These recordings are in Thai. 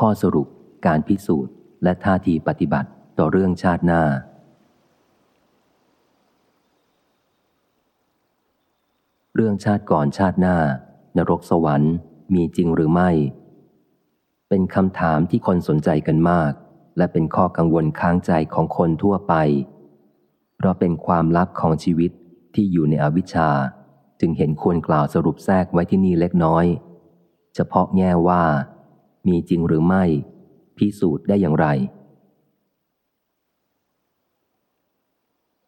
ข้อสรุป การพิสูจน์ และท่าทีปฏิบัติต่อเรื่องชาติหน้า เรื่องชาติก่อนชาติหน้า นรกสวรรค์ มีจริงหรือไม่ เป็นคำถามที่คนสนใจกันมาก และเป็นข้อกังวลค้างใจของคนทั่วไป เพราะเป็นความลับของชีวิตที่อยู่ในอวิชชา จึงเห็นควรกล่าวสรุปแทรกไว้ที่นี่เล็กน้อย เฉพาะแง่ว่า มีจริงหรือไม่ พิสูจน์ได้อย่างไร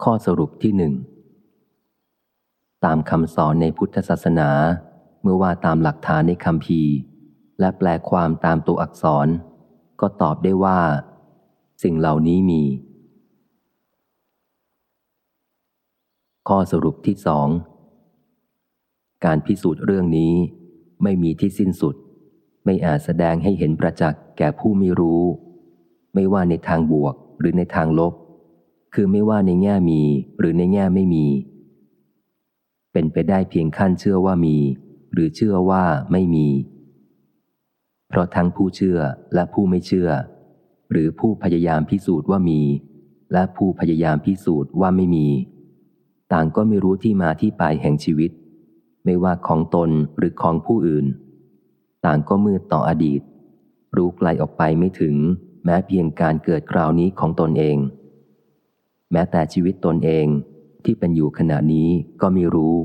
ข้อสรุปที่หนึ่งตามคำสอนในพุทธศาสนา เมื่อว่าตามหลักฐานในคำพีและแปลความตามตัวอักษร ก็ตอบได้ว่า สิ่งเหล่านี้มี ข้อสรุปที่สองการพิสูจน์เรื่องนี้ไม่มีที่สิ้นสุด ไม่อาจแสดงให้เห็นประจักษ์แก่ผู้ไม่รู้ ไม่ว่าในทางบวกหรือในทางลบ คือไม่ว่าในแง่มีหรือในแง่ไม่มี เป็นไปได้เพียงขั้นเชื่อว่ามี หรือเชื่อว่าไม่มี เพราะทั้งผู้เชื่อและผู้ไม่เชื่อ หรือผู้พยายามพิสูจน์ว่ามี และผู้พยายามพิสูจน์ว่าไม่มี ต่างก็ไม่รู้ที่มาที่ไปแห่งชีวิต ไม่ว่าของตนหรือของผู้อื่น ต่างก็มืดต่ออดีต รู้ไกลออกไปไม่ถึง แม้เพียงการเกิดคราวนี้ของตนเอง แม้แต่ชีวิตตนเองที่เป็นอยู่ขณะนี้ก็ไม่รู้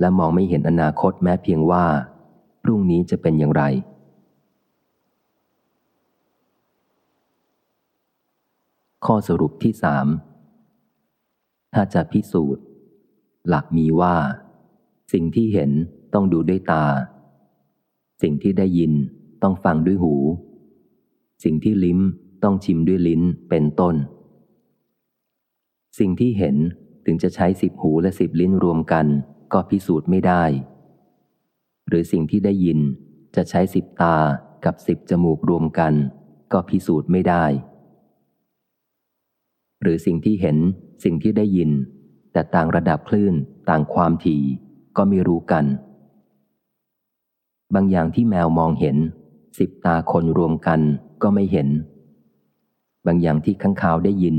และมองไม่เห็นอนาคตแม้เพียงว่า พรุ่งนี้จะเป็นอย่างไร ข้อสรุปที่สามถ้าจะพิสูจน์ หลักมีว่า สิ่งที่เห็นต้องดูด้วยตา สิ่งที่ได้ยินต้องฟังด้วยหู สิ่งที่ลิ้มต้องชิมด้วยลิ้นเป็นต้น สิ่งที่เห็นถึงจะใช้สิบหูและสิบลิ้นรวมกันก็พิสูจน์ไม่ได้ หรือสิ่งที่ได้ยินจะใช้สิบตากับสิบจมูกรวมกัน ก็พิสูจน์ไม่ได้ หรือสิ่งที่เห็นสิ่งที่ได้ยิน แต่ต่างระดับคลื่นต่างความถี่ก็ไม่รู้กัน บางอย่างที่แมวมองเห็น สิบตาคนรวมกันก็ไม่เห็น บางอย่างที่ข้างคาวได้ยิน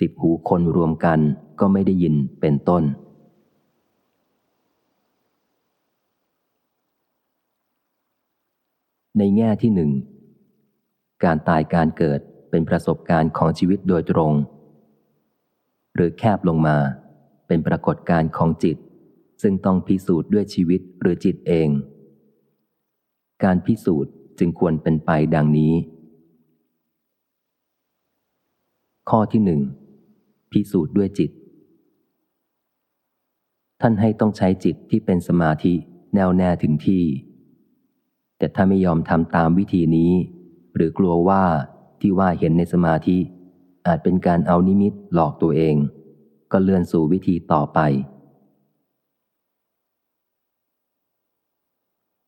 สิบหูคนรวมกันก็ไม่ได้ยินเป็นต้น ในแง่ที่หนึ่ง การตายการเกิดเป็นประสบการณ์ของชีวิตโดยตรง หรือแคบลงมาเป็นปรากฏการณ์ของจิต ซึ่งต้องพิสูจน์ด้วยชีวิตหรือจิตเอง การพิสูจน์จึงควรเป็นไปดังนี้ ข้อที่หนึ่งพิสูจน์ด้วยจิต ท่านให้ต้องใช้จิตที่เป็นสมาธิแน่วแน่ถึงที่ แต่ถ้าไม่ยอมทำตามวิธีนี้ หรือกลัวว่าที่ว่าเห็นในสมาธิ อาจเป็นการเอานิมิตหลอกตัวเอง ก็เลื่อนสู่วิธีต่อไป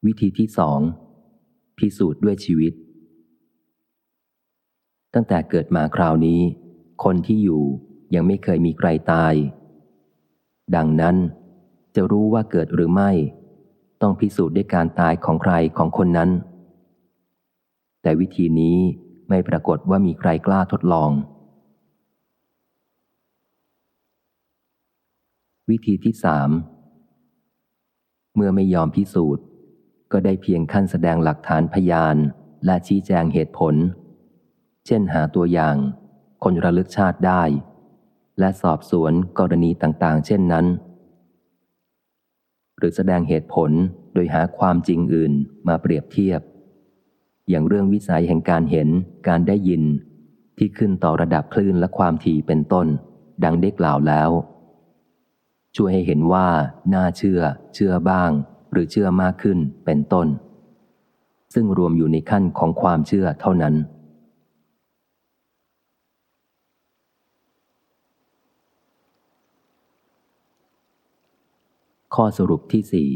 วิธีที่สองพิสูจน์ด้วยชีวิต ตั้งแต่เกิดมาคราวนี้ คนที่อยู่ยังไม่เคยมีใครตาย ดังนั้นจะรู้ว่าเกิดหรือไม่ ต้องพิสูจน์ด้วยการตายของใครของคนนั้น แต่วิธีนี้ไม่ปรากฏว่ามีใครกล้าทดลอง วิธีที่สามเมื่อไม่ยอมพิสูจน์ ก็ได้เพียงขั้นแสดงหลักฐานพยาน และชี้แจงเหตุผล เช่นหาตัวอย่าง คนระลึกชาติได้ และสอบสวนกรณีต่างๆ เช่นนั้น หรือแสดงเหตุผลโดยหาความจริงอื่นมาเปรียบเทียบ อย่างเรื่องวิสัยแห่งการเห็นการได้ยิน ที่ขึ้นต่อระดับคลื่นและความถี่เป็นต้น ดังได้กล่าวแล้ว ช่วยให้เห็นว่าน่าเชื่อ เชื่อบ้าง หรือเชื่อมากขึ้นเป็นต้น ซึ่งรวมอยู่ในขั้นของความเชื่อเท่านั้น ข้อสรุปที่สี่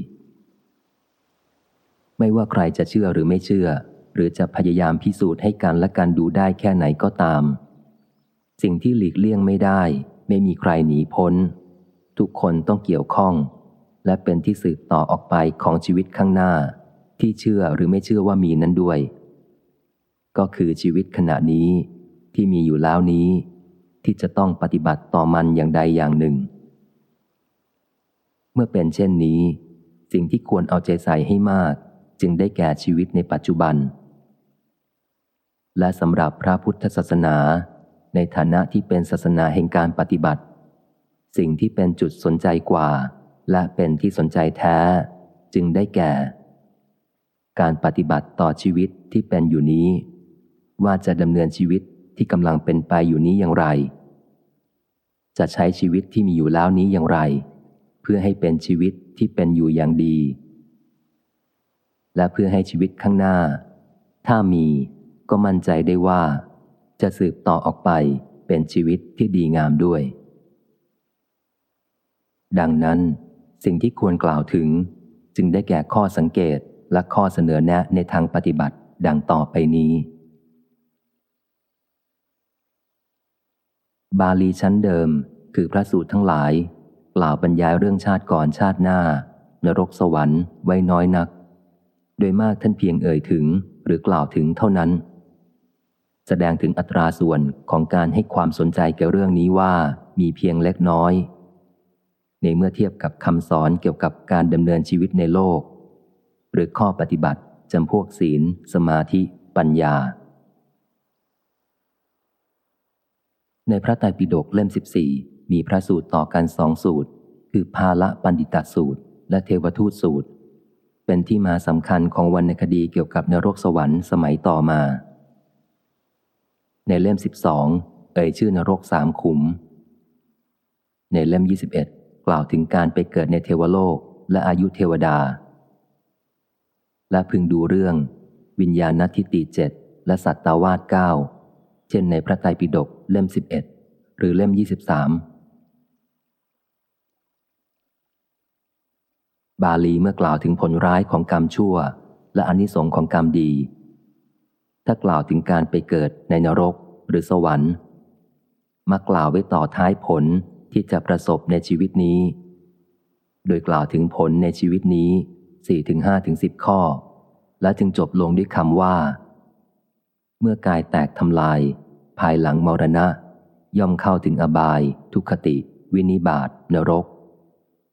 ไม่ว่าใครจะเชื่อหรือไม่เชื่อ หรือจะพยายามพิสูจน์ให้กันและกันดูได้แค่ไหนก็ตาม สิ่งที่หลีกเลี่ยงไม่ได้ ไม่มีใครหนีพ้น ทุกคนต้องเกี่ยวข้อง และเป็นที่สืบต่อออกไปของชีวิตข้างหน้า ที่เชื่อหรือไม่เชื่อว่ามีนั้นด้วย ก็คือชีวิตขณะนี้ที่มีอยู่แล้วนี้ ที่จะต้องปฏิบัติต่อมันอย่างใดอย่างหนึ่ง เมื่อเป็นเช่นนี้ สิ่งที่ควรเอาใจใส่ให้มาก จึงได้แก่ชีวิตในปัจจุบัน และสำหรับพระพุทธศาสนา ในฐานะที่เป็นศาสนาแห่งการปฏิบัติ สิ่งที่เป็นจุดสนใจกว่า และเป็นที่สนใจแท้จึงได้แก่ การปฏิบัติต่อชีวิตที่เป็นอยู่นี้ ว่าจะดำเนินชีวิตที่กำลังเป็นไปอยู่นี้อย่างไร จะใช้ชีวิตที่มีอยู่แล้วนี้อย่างไร เพื่อให้เป็นชีวิตที่เป็นอยู่อย่างดี และเพื่อให้ชีวิตข้างหน้า ถ้ามีก็มั่นใจได้ว่า จะสืบต่อออกไปเป็นชีวิตที่ดีงามด้วย ดังนั้น สิ่งที่ควรกล่าวถึง จึงได้แก่ข้อสังเกตและข้อเสนอแนะในทางปฏิบัติดังต่อไปนี้ บาลีชั้นเดิม คือพระสูตรทั้งหลาย กล่าวบรรยายเรื่องชาติก่อนชาติหน้า นรกสวรรค์ไว้น้อยนัก โดยมากท่านเพียงเอ่ยถึงหรือกล่าวถึงเท่านั้น แสดงถึงอัตราส่วนของการให้ความสนใจแก่เรื่องนี้ว่ามีเพียงเล็กน้อย ในเมื่อเทียบกับคำสอนเกี่ยวกับการดำเนินชีวิตในโลก หรือข้อปฏิบัติจำพวกศีล สมาธิ ปัญญา ในพระไตรปิฎกเล่ม 14 มีพระสูตรต่อกันสองสูตร คือภาละปันดิตสูตร และเทวทูตสูตร เป็นที่มาสำคัญของวรรณคดีเกี่ยวกับนรกสวรรค์สมัยต่อมา ในเล่ม 12 เอ่ยชื่อนรกสามขุม ในเล่ม 21 กล่าวถึงการไปเกิดในเทวโลกและอายุเทวดา และพึงดูเรื่อง วิญญาณทิฏฐิเจ็ดและสัตตาวาสเก้าเช่นในพระไตรปิฎกเล่ม11หรือเล่ม23บาลีเมื่อกล่าวถึงผลร้ายของกรรมชั่ว และอนิสงค์ของกรรมดี ถ้ากล่าวถึงการไปเกิดในนรกหรือสวรรค์ มากล่าวไว้ต่อท้ายผล ที่จะประสบในชีวิตนี้ โดยกล่าวถึงผลในชีวิตนี้4ถึง5ถึง10 ข้อ และจึงจบลงด้วยคำว่า เมื่อกายแตกทำลาย ภายหลังมรณะ ย่อมเข้าถึงอบาย ทุคติ วินิบาตนรก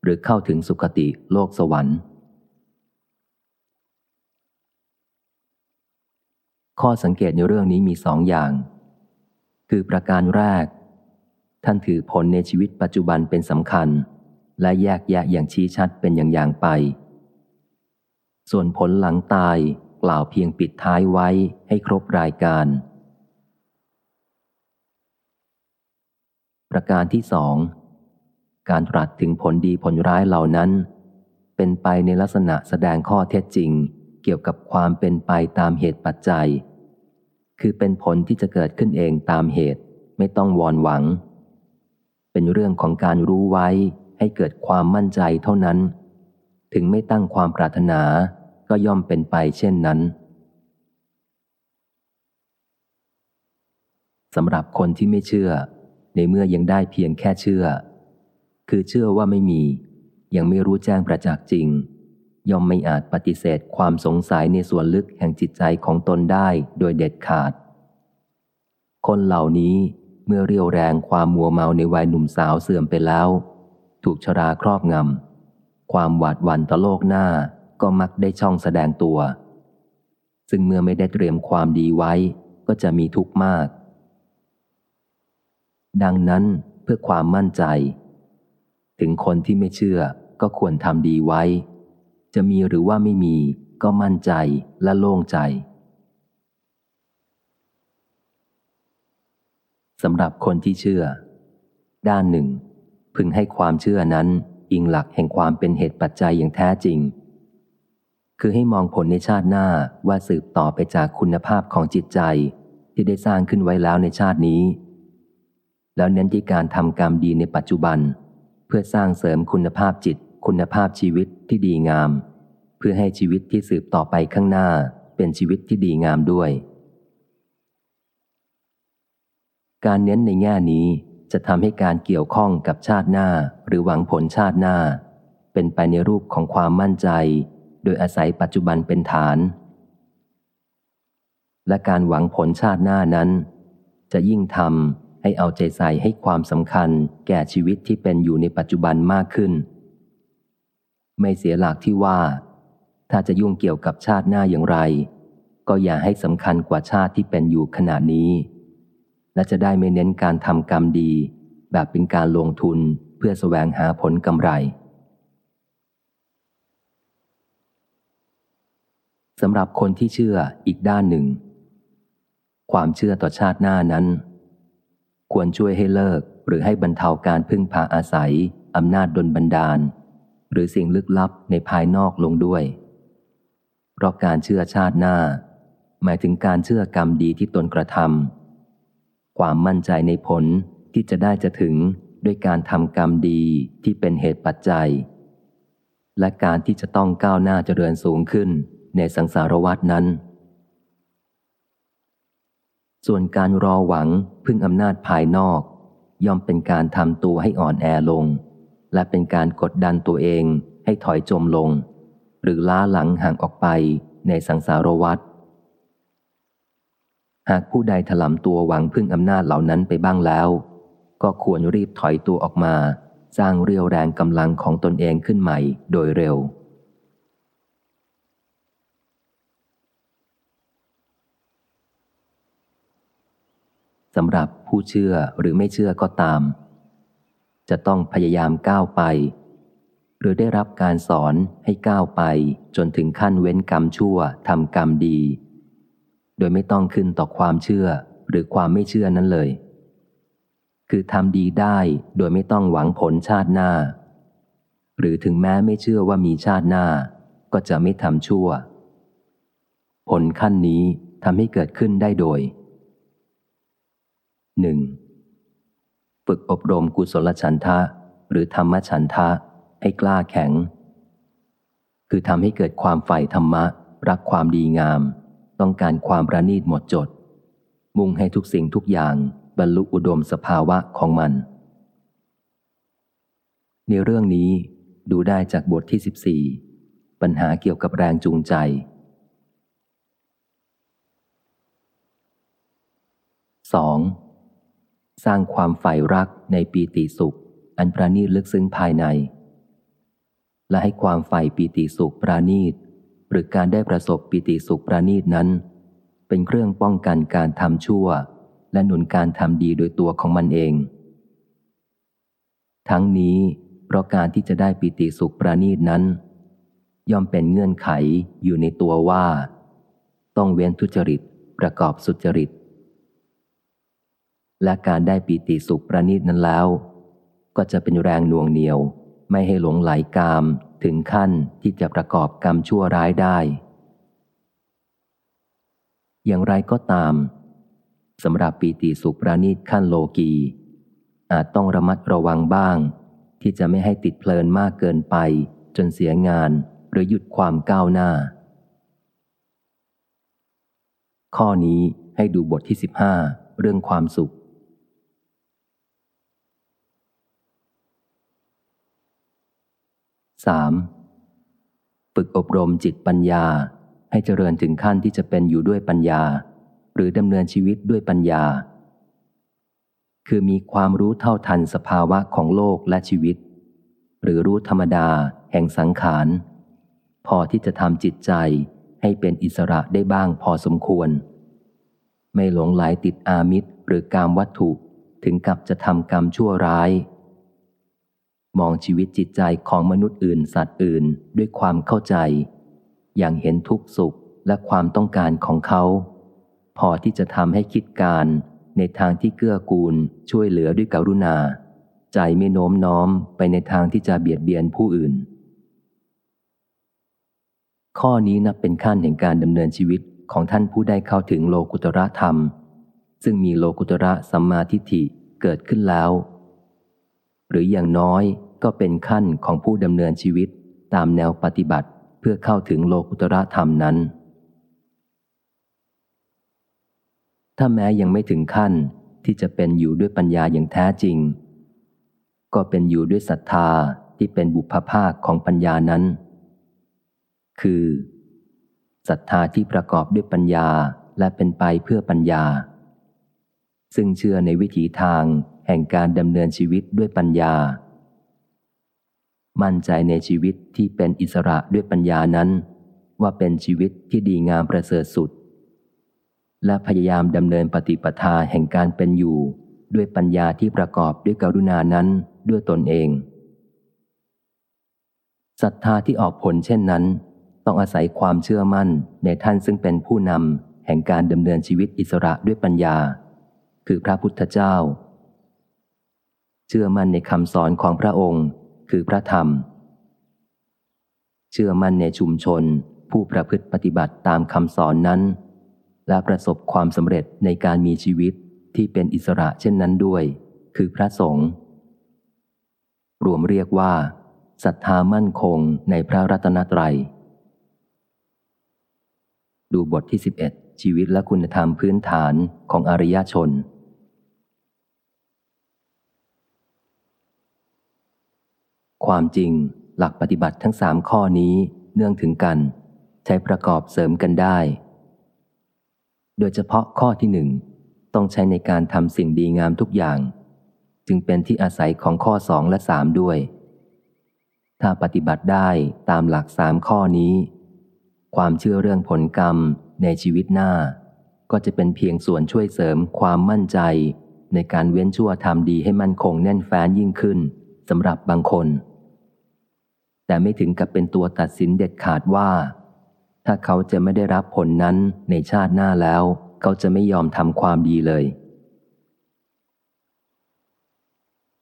หรือเข้าถึงสุคติโลกสวรรค์ ข้อสังเกตในเรื่องนี้มีสองอย่าง คือประการแรก ท่านถือผลในชีวิตปัจจุบันเป็นสำคัญ และแยกแยะอย่างชี้ชัดเป็นอย่างๆไป ส่วนผลหลังตายกล่าวเพียงปิดท้ายไว้ให้ครบรายการ ประการที่สองการตรัสถึงผลดีผลร้ายเหล่านั้น เป็นไปในลักษณะแสดงข้อเท็จจริง เกี่ยวกับความเป็นไปตามเหตุปัจจัย คือเป็นผลที่จะเกิดขึ้นเองตามเหตุ ไม่ต้องวอนหวัง เป็นเรื่องของการรู้ไว้ให้เกิดความมั่นใจเท่านั้น ถึงไม่ตั้งความปรารถนาก็ย่อมเป็นไปเช่นนั้นสำหรับคนที่ไม่เชื่อ ในเมื่อยังได้เพียงแค่เชื่อ คือเชื่อว่าไม่มี ยังไม่รู้แจ้งประจักษ์จริง ย่อมไม่อาจปฏิเสธความสงสัยในส่วนลึกแห่งจิตใจของตนได้โดยเด็ดขาด คนเหล่านี้ เมื่อเรียวแรงความมัวเมาในวัยหนุ่มสาวเสื่อมไปแล้ว ถูกชราครอบงำความหวาดหวั่นต่อโลกหน้าก็มักได้ช่องแสดงตัว ซึ่งเมื่อไม่ได้เตรียมความดีไว้ก็จะมีทุกข์มาก ดังนั้นเพื่อความมั่นใจ ถึงคนที่ไม่เชื่อก็ควรทำดีไว้ จะมีหรือว่าไม่มีก็มั่นใจและโล่งใจ สำหรับคนที่เชื่อ ด้านหนึ่ง พึงให้ความเชื่อนั้นอิงหลักแห่งความเป็นเหตุปัจจัยอย่างแท้จริง คือให้มองผลในชาติหน้าว่าสืบต่อไปจากคุณภาพของจิตใจที่ได้สร้างขึ้นไว้แล้วในชาตินี้ แล้วเน้นที่การทำกรรมดีในปัจจุบัน เพื่อสร้างเสริมคุณภาพจิต คุณภาพชีวิตที่ดีงาม เพื่อให้ชีวิตที่สืบต่อไปข้างหน้าเป็นชีวิตที่ดีงามด้วย การเน้นในแง่นี้จะทำให้การเกี่ยวข้องกับชาติหน้าหรือหวังผลชาติหน้า เป็นไปในรูปของความมั่นใจ โดยอาศัยปัจจุบันเป็นฐาน และการหวังผลชาติหน้านั้น จะยิ่งทำให้เอาใจใส่ให้ความสำคัญแก่ชีวิตที่เป็นอยู่ในปัจจุบันมากขึ้น ไม่เสียหลักที่ว่า ถ้าจะยุ่งเกี่ยวกับชาติหน้าอย่างไร ก็อย่าให้สำคัญกว่าชาติที่เป็นอยู่ขณะนี้ และจะได้ไม่เน้นการทำกรรมดี แบบเป็นการลงทุนเพื่อสแสวงหาผลกำไร สำหรับคนที่เชื่ออีกด้านหนึ่ง ความเชื่อต่อชาติหน้านั้น ควรช่วยให้เลิกหรือให้บรรเทาการพึ่งพาอาศัยอำนาจดลบันดาล หรือสิ่งลึกลับในภายนอกลงด้วย เพราะการเชื่อชาติหน้า หมายถึงการเชื่อกรรมดีที่ตนกระทำ ความมั่นใจในผลที่จะได้จะถึงด้วยการทำกรรมดีที่เป็นเหตุปัจจัย และการที่จะต้องก้าวหน้าเจริญสูงขึ้นในสังสารวัตนั้น ส่วนการรอหวังพึ่งอำนาจภายนอก ย่อมเป็นการทำตัวให้อ่อนแอลง และเป็นการกดดันตัวเองให้ถอยจมลง หรือล้าหลังห่างออกไปในสังสารวัต หากผู้ใดถลำตัวหวังพึ่งอำนาจเหล่านั้นไปบ้างแล้ว ก็ควรรีบถอยตัวออกมา สร้างเรียวแรงกำลังของตนเองขึ้นใหม่โดยเร็ว สำหรับผู้เชื่อหรือไม่เชื่อก็ตาม จะต้องพยายามก้าวไป หรือได้รับการสอนให้ก้าวไปจนถึงขั้นเว้นกรรมชั่วทำกรรมดี โดยไม่ต้องขึ้นต่อความเชื่อหรือความไม่เชื่อนั้นเลย คือทำดีได้โดยไม่ต้องหวังผลชาติหน้า หรือถึงแม้ไม่เชื่อว่ามีชาติหน้า ก็จะไม่ทำชั่ว ผลขั้นนี้ทำให้เกิดขึ้นได้โดยหนึ่งฝึกอบรมกุศลฉันทะ หรือธรรมฉันทะให้กล้าแข็ง คือทำให้เกิดความใฝ่ธรรมะ รักความดีงาม ต้องการความประณีตหมดจด มุ่งให้ทุกสิ่งทุกอย่างบรรลุอุดมสภาวะของมัน ในเรื่องนี้ดูได้จากบทที่ 14 ปัญหาเกี่ยวกับแรงจูงใจ 2. สร้างความใฝ่รักในปีติสุข อันประณีตลึกซึ้งภายใน และให้ความใฝ่ปีติสุขประณีต หรือการได้ประสบปีติสุขประณีตนั้น เป็นเครื่องป้องกันการทำชั่ว และหนุนการทำดีโดยตัวของมันเอง ทั้งนี้เพราะการที่จะได้ปีติสุขประณีตนั้น ย่อมเป็นเงื่อนไขอยู่ในตัวว่า ต้องเว้นทุจริตประกอบสุจริต และการได้ปีติสุขประณีตนั้นแล้ว ก็จะเป็นแรงน่วงเหนียว ไม่ให้หลงไหลกาม ถึงขั้นที่จะประกอบกรรมชั่วร้ายได้ อย่างไรก็ตามสำหรับปีติสุประณีตขั้นโลกี อาจต้องระมัดระวังบ้าง ที่จะไม่ให้ติดเพลินมากเกินไป จนเสียงานหรือหยุดความก้าวหน้า ข้อนี้ให้ดูบทที่ 15 เรื่องความสุข 3. ฝึกอบรมจิตปัญญา ให้เจริญถึงขั้นที่จะเป็นอยู่ด้วยปัญญา หรือดำเนินชีวิตด้วยปัญญา คือมีความรู้เท่าทันสภาวะของโลกและชีวิต หรือรู้ธรรมดา แห่งสังขาร พอที่จะทำจิตใจให้เป็นอิสระได้บ้างพอสมควร ไม่หลงไหลติดอามิตรหรือกามวัตถุถึงกับจะทำกรรมชั่วร้าย มองชีวิตจิตใจของมนุษย์อื่นสัตว์อื่นด้วยความเข้าใจ อย่างเห็นทุกสุขและความต้องการของเขา พอที่จะทำให้คิดการในทางที่เกื้อกูลช่วยเหลือด้วยกรุณา ใจไม่โน้มน้อมไปในทางที่จะเบียดเบียนผู้อื่น ข้อนี้นับเป็นขั้นแห่งการดำเนินชีวิตของท่านผู้ได้เข้าถึงโลกุตระธรรม ซึ่งมีโลกุตระสัมมาทิฏฐิเกิดขึ้นแล้ว หรืออย่างน้อยก็เป็นขั้นของผู้ดำเนินชีวิตตามแนวปฏิบัติเพื่อเข้าถึงโลกุตระธรรมนั้น ถ้าแม้ยังไม่ถึงขั้นที่จะเป็นอยู่ด้วยปัญญาอย่างแท้จริง ก็เป็นอยู่ด้วยศรัทธาที่เป็นบุพภาคของปัญญานั้น คือศรัทธาที่ประกอบด้วยปัญญาและเป็นไปเพื่อปัญญา ซึ่งเชื่อในวิถีทาง แห่งการดำเนินชีวิตด้วยปัญญา มั่นใจในชีวิตที่เป็นอิสระด้วยปัญญานั้น ว่าเป็นชีวิตที่ดีงามประเสริฐสุด และพยายามดำเนินปฏิปทาแห่งการเป็นอยู่ ด้วยปัญญาที่ประกอบด้วยกรุณานั้นด้วยตนเองศรัทธาที่ออกผลเช่นนั้น ต้องอาศัยความเชื่อมั่นในท่านซึ่งเป็นผู้นำแห่งการดำเนินชีวิตอิสระด้วยปัญญา คือพระพุทธเจ้า เชื่อมั่นในคำสอนของพระองค์ คือพระธรรม เชื่อมั่นในชุมชน ผู้ประพฤติปฏิบัติตามคำสอนนั้น และประสบความสำเร็จในการมีชีวิตที่เป็นอิสระเช่นนั้นด้วย คือพระสงฆ์รวมเรียกว่าศรัทธามั่นคงในพระรัตนตรัย ดูบทที่ 11 ชีวิตและคุณธรรมพื้นฐานของอริยชน ความจริง หลักปฏิบัติทั้งสามข้อนี้เนื่องถึงกัน ใช้ประกอบเสริมกันได้ โดยเฉพาะข้อที่หนึ่งต้องใช้ในการทำสิ่งดีงามทุกอย่าง จึงเป็นที่อาศัยของข้อสองและสามด้วย ถ้าปฏิบัติได้ตามหลักสามข้อนี้ ความเชื่อเรื่องผลกรรมในชีวิตหน้า ก็จะเป็นเพียงส่วนช่วยเสริมความมั่นใจ ในการเว้นชั่วทำดีให้มั่นคงแน่นแฟ้นยิ่งขึ้นสำหรับบางคน แต่ไม่ถึงกับเป็นตัวตัดสินเด็ดขาดว่า ถ้าเขาจะไม่ได้รับผลนั้นในชาติหน้าแล้ว เขาจะไม่ยอมทำความดีเลย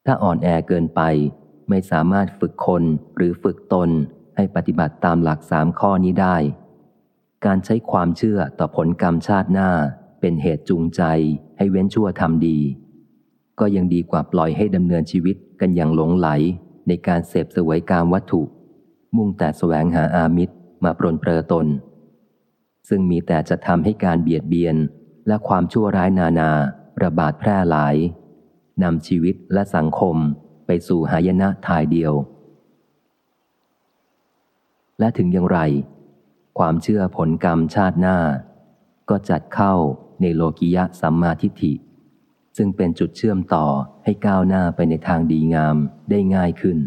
ถ้าอ่อนแอเกินไป ไม่สามารถฝึกคนหรือฝึกตนให้ปฏิบัติตามหลักสามข้อนี้ได้ การใช้ความเชื่อต่อผลกรรมชาติหน้า เป็นเหตุจูงใจให้เว้นชั่วทำดี ก็ยังดีกว่าปล่อยให้ดำเนินชีวิตกันอย่างหลงไหลในการเสพสวยกามวัตถุ มุ่งแต่แสวงหาอามิตรมาปรนเปรอตน ซึ่งมีแต่จะทำให้การเบียดเบียนและความชั่วร้ายนานา ระบาดแพร่หลายนำชีวิตและสังคมไปสู่หายนะทายเดียว และถึงอย่างไร ความเชื่อผลกรรมชาติหน้า ก็จัดเข้าในโลกิยะสัมมาทิฏฐิ ซึ่งเป็นจุดเชื่อมต่อให้ก้าวหน้าไปในทางดีงามได้ง่ายขึ้น